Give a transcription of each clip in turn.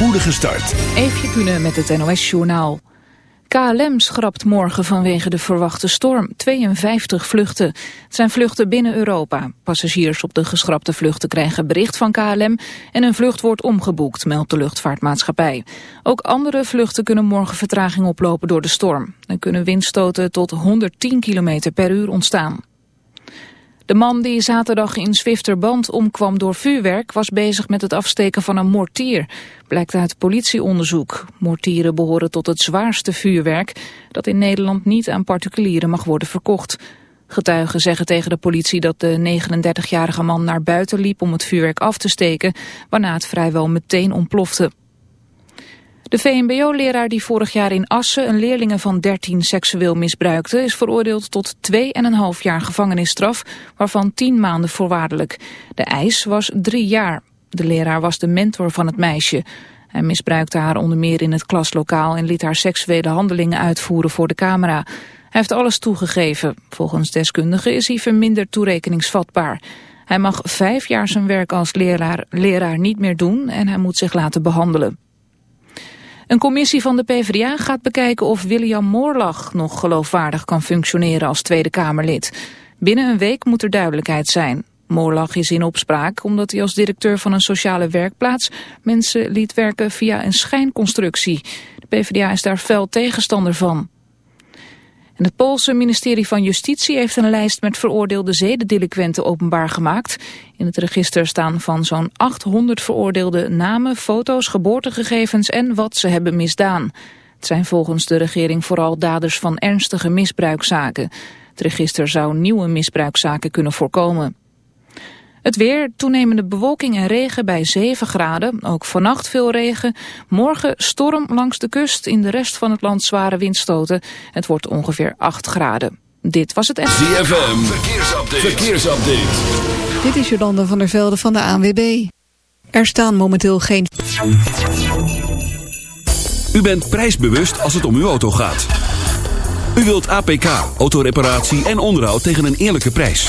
spoedige start. Even kunnen met het NOS Journaal. KLM schrapt morgen vanwege de verwachte storm 52 vluchten. Het zijn vluchten binnen Europa. Passagiers op de geschrapte vluchten krijgen bericht van KLM... en een vlucht wordt omgeboekt, meldt de luchtvaartmaatschappij. Ook andere vluchten kunnen morgen vertraging oplopen door de storm. Er kunnen windstoten tot 110 km per uur ontstaan. De man die zaterdag in Zwifterband omkwam door vuurwerk... was bezig met het afsteken van een mortier, blijkt uit politieonderzoek. Mortieren behoren tot het zwaarste vuurwerk... dat in Nederland niet aan particulieren mag worden verkocht. Getuigen zeggen tegen de politie dat de 39-jarige man naar buiten liep... om het vuurwerk af te steken, waarna het vrijwel meteen ontplofte. De VMBO-leraar die vorig jaar in Assen een leerlinge van 13 seksueel misbruikte... is veroordeeld tot 2,5 jaar gevangenisstraf, waarvan 10 maanden voorwaardelijk. De eis was 3 jaar. De leraar was de mentor van het meisje. Hij misbruikte haar onder meer in het klaslokaal... en liet haar seksuele handelingen uitvoeren voor de camera. Hij heeft alles toegegeven. Volgens deskundigen is hij verminderd toerekeningsvatbaar. Hij mag vijf jaar zijn werk als leraar, leraar niet meer doen... en hij moet zich laten behandelen. Een commissie van de PvdA gaat bekijken of William Moorlach nog geloofwaardig kan functioneren als Tweede Kamerlid. Binnen een week moet er duidelijkheid zijn. Moorlach is in opspraak omdat hij als directeur van een sociale werkplaats mensen liet werken via een schijnconstructie. De PvdA is daar fel tegenstander van het Poolse ministerie van Justitie heeft een lijst met veroordeelde zedendelinquenten openbaar gemaakt. In het register staan van zo'n 800 veroordeelde namen, foto's, geboortegegevens en wat ze hebben misdaan. Het zijn volgens de regering vooral daders van ernstige misbruikzaken. Het register zou nieuwe misbruikzaken kunnen voorkomen. Het weer, toenemende bewolking en regen bij 7 graden. Ook vannacht veel regen. Morgen storm langs de kust. In de rest van het land zware windstoten. Het wordt ongeveer 8 graden. Dit was het... ZFM, verkeersupdate. verkeersupdate. Dit is Jolanda van der Velde van de ANWB. Er staan momenteel geen... U bent prijsbewust als het om uw auto gaat. U wilt APK, autoreparatie en onderhoud tegen een eerlijke prijs.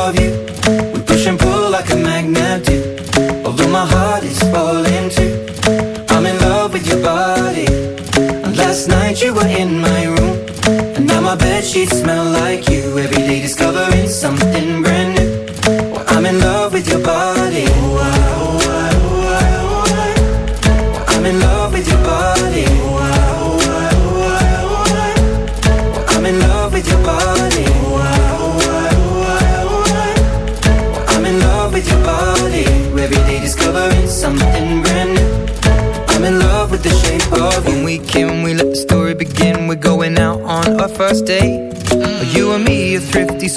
of you.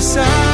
side.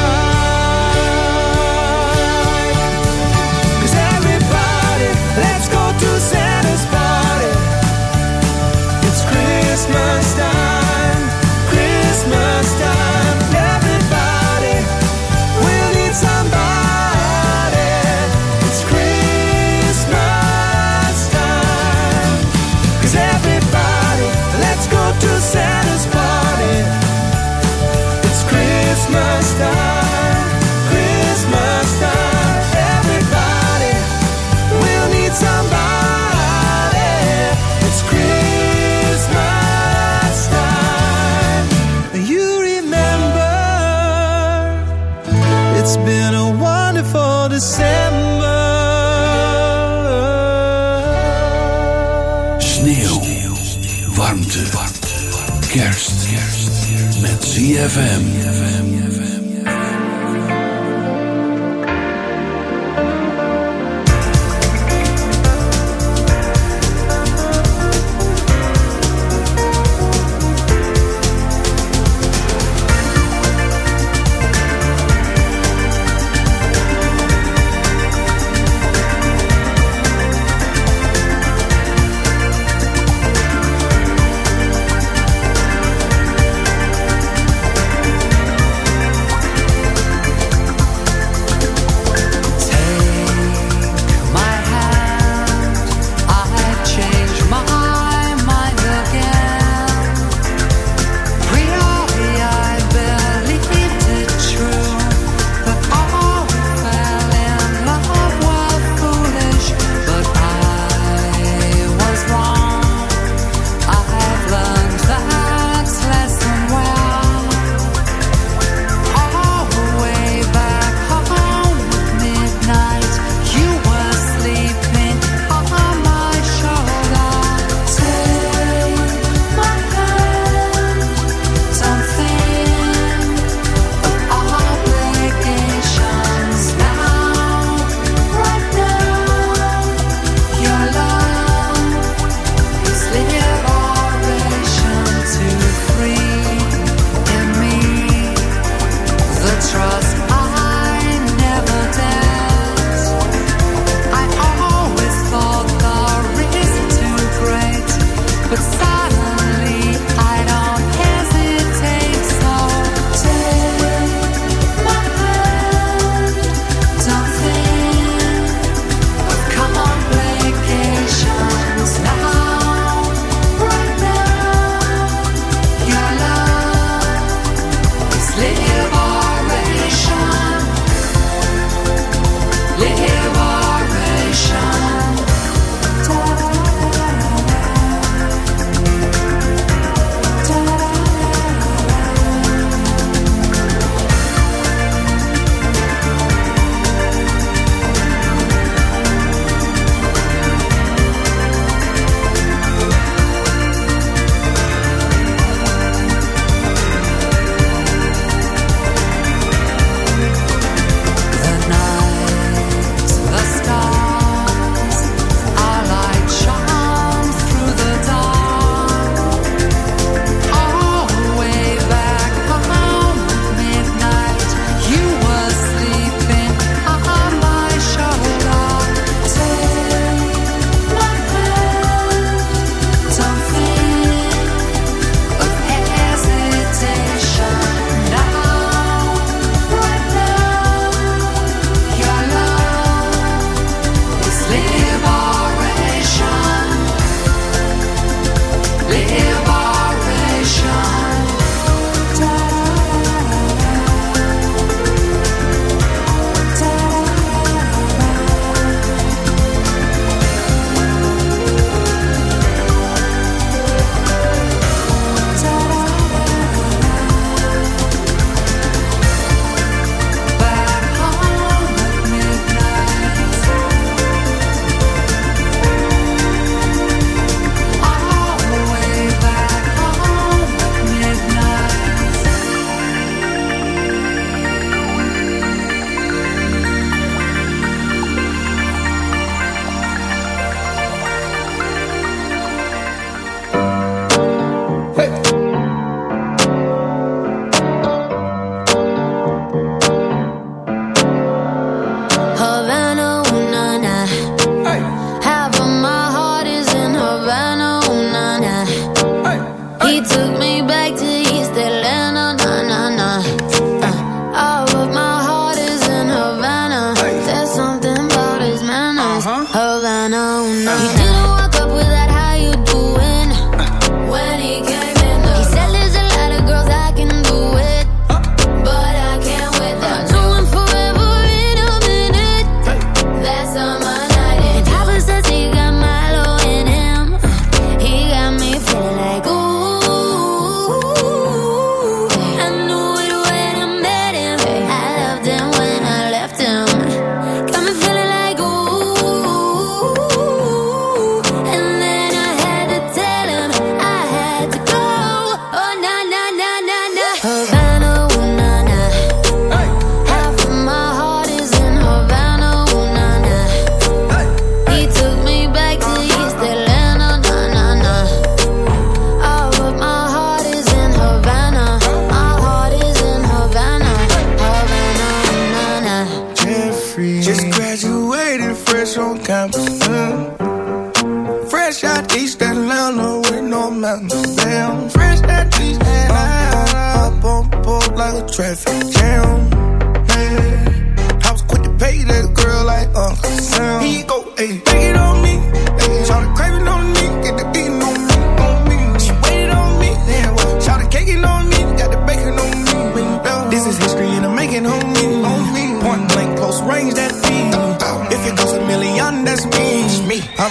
ZFM.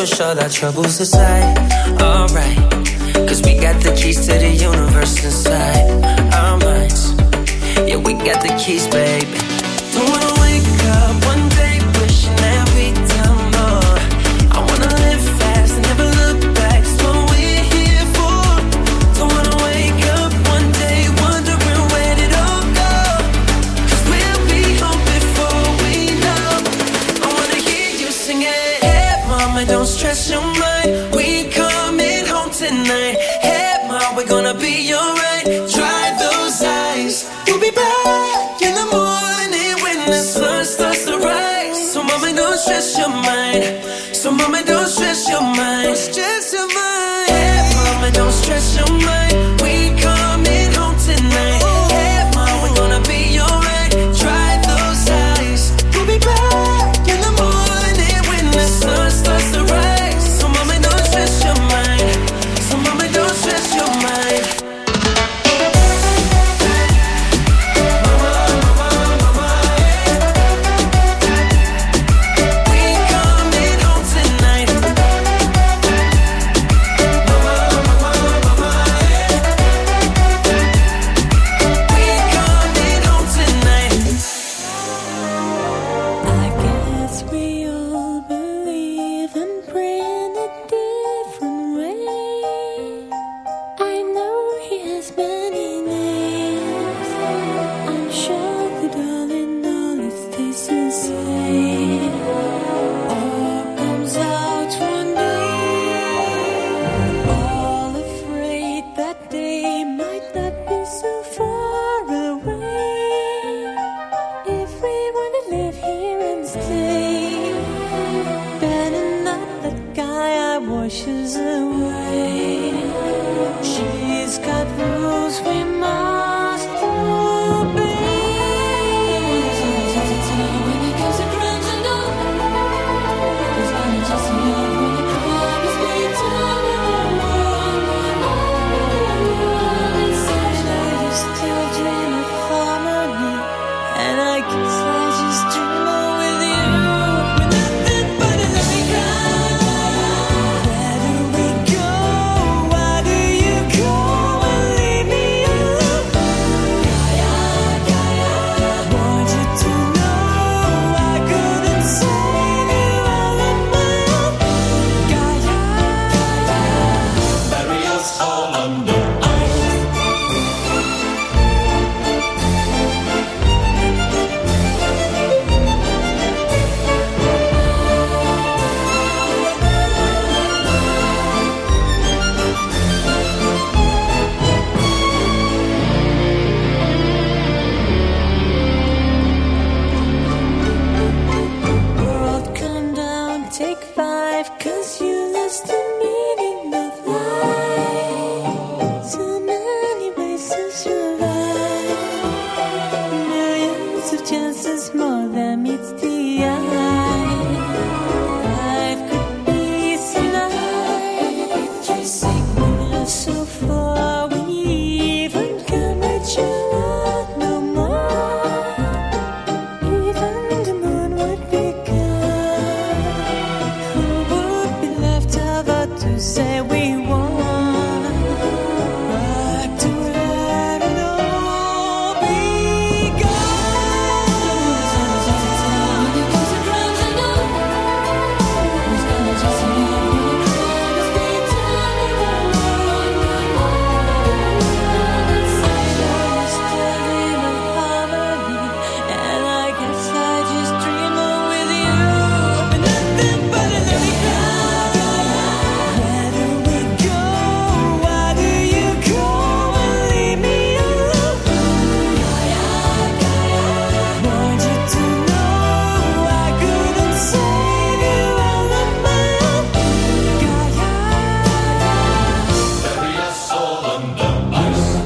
push all our troubles aside. Alright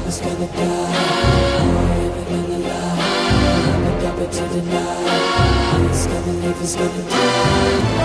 was gonna die. I ain't gonna lie. I'm gonna dump it to the night. Who's gonna live, who's gonna die?